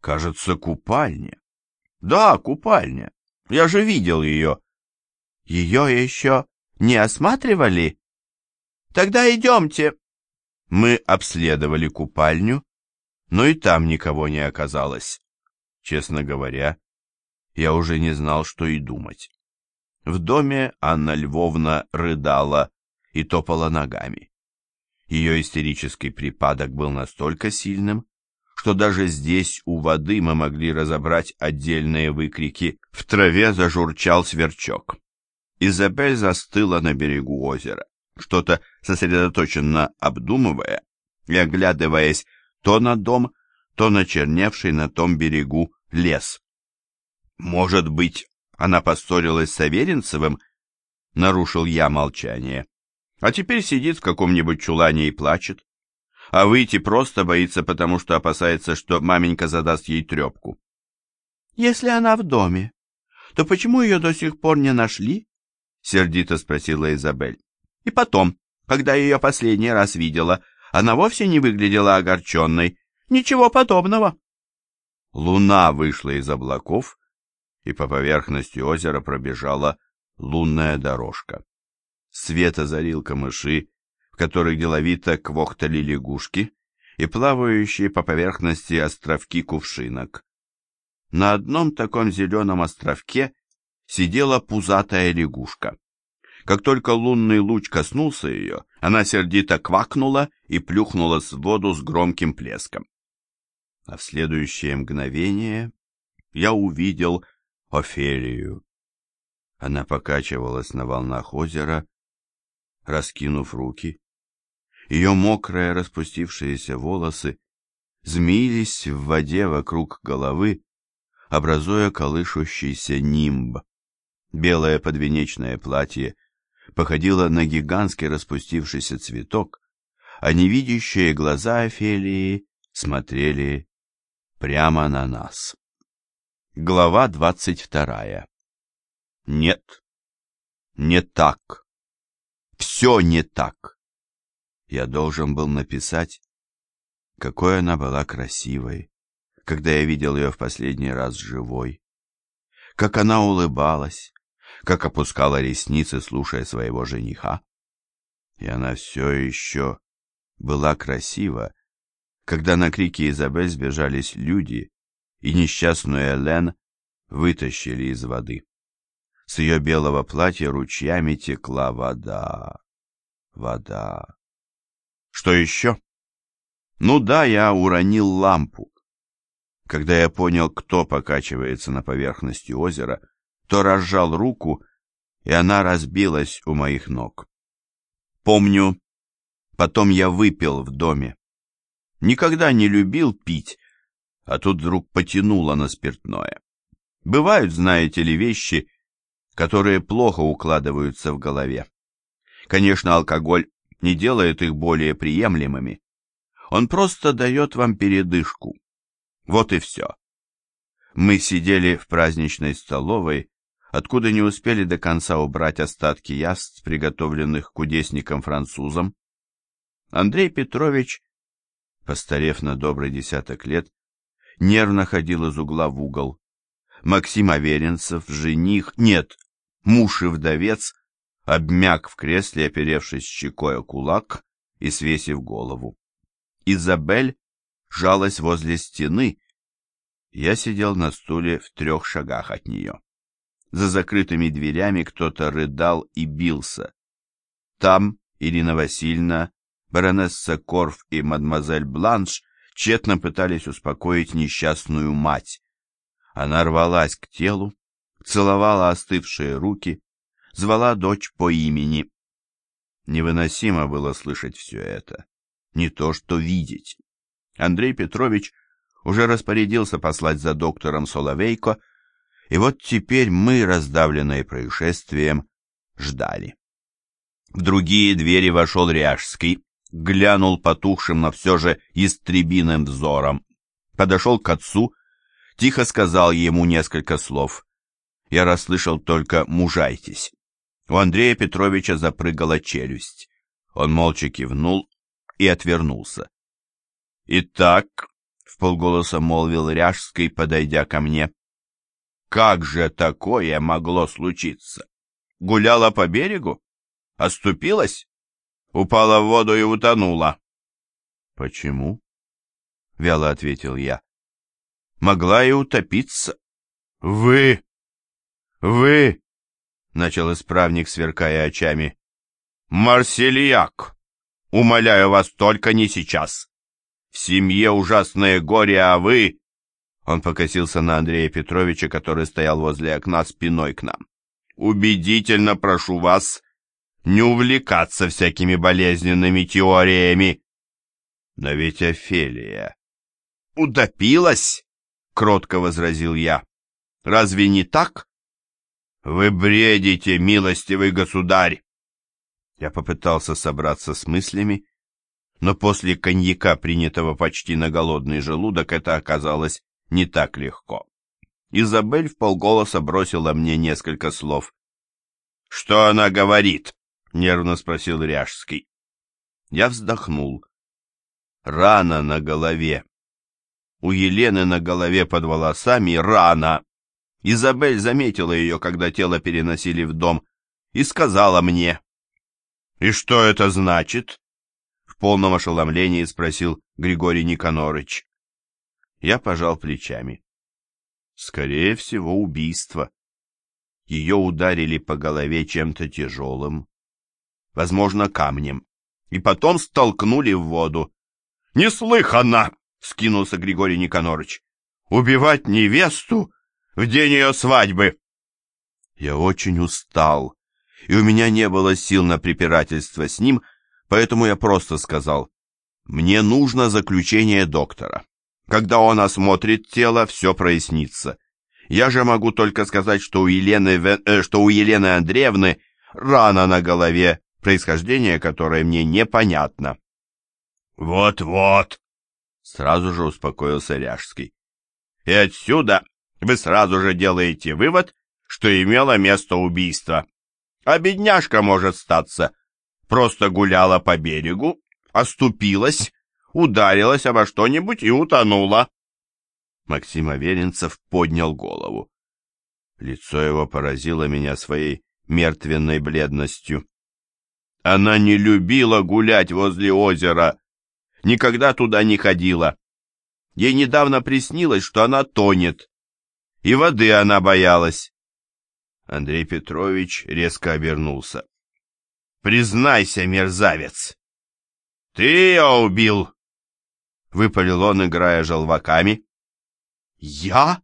Кажется, купальня. Да, купальня. Я же видел ее. Ее еще не осматривали? Тогда идемте. Мы обследовали купальню, но и там никого не оказалось. Честно говоря, я уже не знал, что и думать. В доме Анна Львовна рыдала и топала ногами. Ее истерический припадок был настолько сильным, что даже здесь у воды мы могли разобрать отдельные выкрики. В траве зажурчал сверчок. Изабель застыла на берегу озера, что-то сосредоточенно обдумывая и оглядываясь то на дом, то на черневший на том берегу лес. Может быть, она поссорилась с Аверинцевым? Нарушил я молчание. А теперь сидит в каком-нибудь чулане и плачет. А выйти просто боится, потому что опасается, что маменька задаст ей трепку. Если она в доме, то почему ее до сих пор не нашли? Сердито спросила Изабель. И потом, когда ее последний раз видела, она вовсе не выглядела огорченной. Ничего подобного. Луна вышла из облаков, и по поверхности озера пробежала лунная дорожка. Свет озарил камыши, в которых деловито квохтали лягушки и плавающие по поверхности островки кувшинок. На одном таком зеленом островке сидела пузатая лягушка. Как только лунный луч коснулся ее, она сердито квакнула и плюхнулась в воду с громким плеском. А в следующее мгновение я увидел Офелию. Она покачивалась на волнах озера, раскинув руки. Ее мокрые распустившиеся волосы змеились в воде вокруг головы, образуя колышущийся нимб. Белое подвенечное платье походило на гигантский распустившийся цветок, а невидящие глаза Офелии смотрели прямо на нас. Глава двадцать вторая. Нет, не так. Все не так. Я должен был написать, какой она была красивой, когда я видел ее в последний раз живой, как она улыбалась, как опускала ресницы, слушая своего жениха. И она все еще была красива, когда на крики Изабель сбежались люди, и несчастную Элен вытащили из воды. С ее белого платья ручьями текла вода. Вода. Что еще? Ну да, я уронил лампу. Когда я понял, кто покачивается на поверхности озера, то разжал руку, и она разбилась у моих ног. Помню, потом я выпил в доме. Никогда не любил пить, а тут вдруг потянуло на спиртное. Бывают, знаете ли, вещи, которые плохо укладываются в голове. Конечно, алкоголь не делает их более приемлемыми. Он просто дает вам передышку. Вот и все. Мы сидели в праздничной столовой, откуда не успели до конца убрать остатки яств, приготовленных кудесником-французом. Андрей Петрович, постарев на добрый десяток лет, нервно ходил из угла в угол. Максим Аверинцев, жених, нет, муж и вдовец, обмяк в кресле, оперевшись щекой о кулак и свесив голову. Изабель жалась возле стены. Я сидел на стуле в трех шагах от нее. За закрытыми дверями кто-то рыдал и бился. Там Ирина Васильевна, баронесса Корф и мадемуазель Бланш тщетно пытались успокоить несчастную мать. Она рвалась к телу, целовала остывшие руки, звала дочь по имени. Невыносимо было слышать все это, не то что видеть. Андрей Петрович уже распорядился послать за доктором Соловейко, и вот теперь мы, раздавленные происшествием, ждали. В другие двери вошел Ряжский, глянул потухшим, но все же истребиным взором. Подошел к отцу, тихо сказал ему несколько слов. Я расслышал только «мужайтесь». У Андрея Петровича запрыгала челюсть. Он молча кивнул и отвернулся. Итак, в полголоса молвил Ряжский, подойдя ко мне. Как же такое могло случиться? Гуляла по берегу? Оступилась? Упала в воду и утонула. Почему? Вяло ответил я. Могла и утопиться. Вы! Вы! Начал исправник, сверкая очами. Марсельяк! Умоляю вас, только не сейчас. В семье ужасное горе, а вы...» Он покосился на Андрея Петровича, который стоял возле окна спиной к нам. «Убедительно прошу вас не увлекаться всякими болезненными теориями». «Но ведь Офелия...» «Утопилась?» — кротко возразил я. «Разве не так?» «Вы бредите, милостивый государь!» Я попытался собраться с мыслями но после коньяка, принятого почти на голодный желудок, это оказалось не так легко. Изабель в полголоса бросила мне несколько слов. «Что она говорит?» — нервно спросил Ряжский. Я вздохнул. Рана на голове. У Елены на голове под волосами рана. Изабель заметила ее, когда тело переносили в дом, и сказала мне. «И что это значит?» полном ошеломлении спросил Григорий Никонорыч. Я пожал плечами. Скорее всего, убийство. Ее ударили по голове чем-то тяжелым, возможно, камнем, и потом столкнули в воду. «Неслыханно!» — скинулся Григорий Никонорыч. «Убивать невесту в день ее свадьбы!» Я очень устал, и у меня не было сил на препирательство с ним, Поэтому я просто сказал, мне нужно заключение доктора. Когда он осмотрит тело, все прояснится. Я же могу только сказать, что у Елены, э, что у Елены Андреевны рана на голове, происхождение которой мне непонятно. Вот-вот, сразу же успокоился Ряжский. И отсюда вы сразу же делаете вывод, что имело место убийство. А бедняжка может статься просто гуляла по берегу, оступилась, ударилась обо что-нибудь и утонула. Максим Аверинцев поднял голову. Лицо его поразило меня своей мертвенной бледностью. Она не любила гулять возле озера, никогда туда не ходила. Ей недавно приснилось, что она тонет, и воды она боялась. Андрей Петрович резко обернулся. Признайся, мерзавец! Ты ее убил! Выпалил он, играя желваками. Я?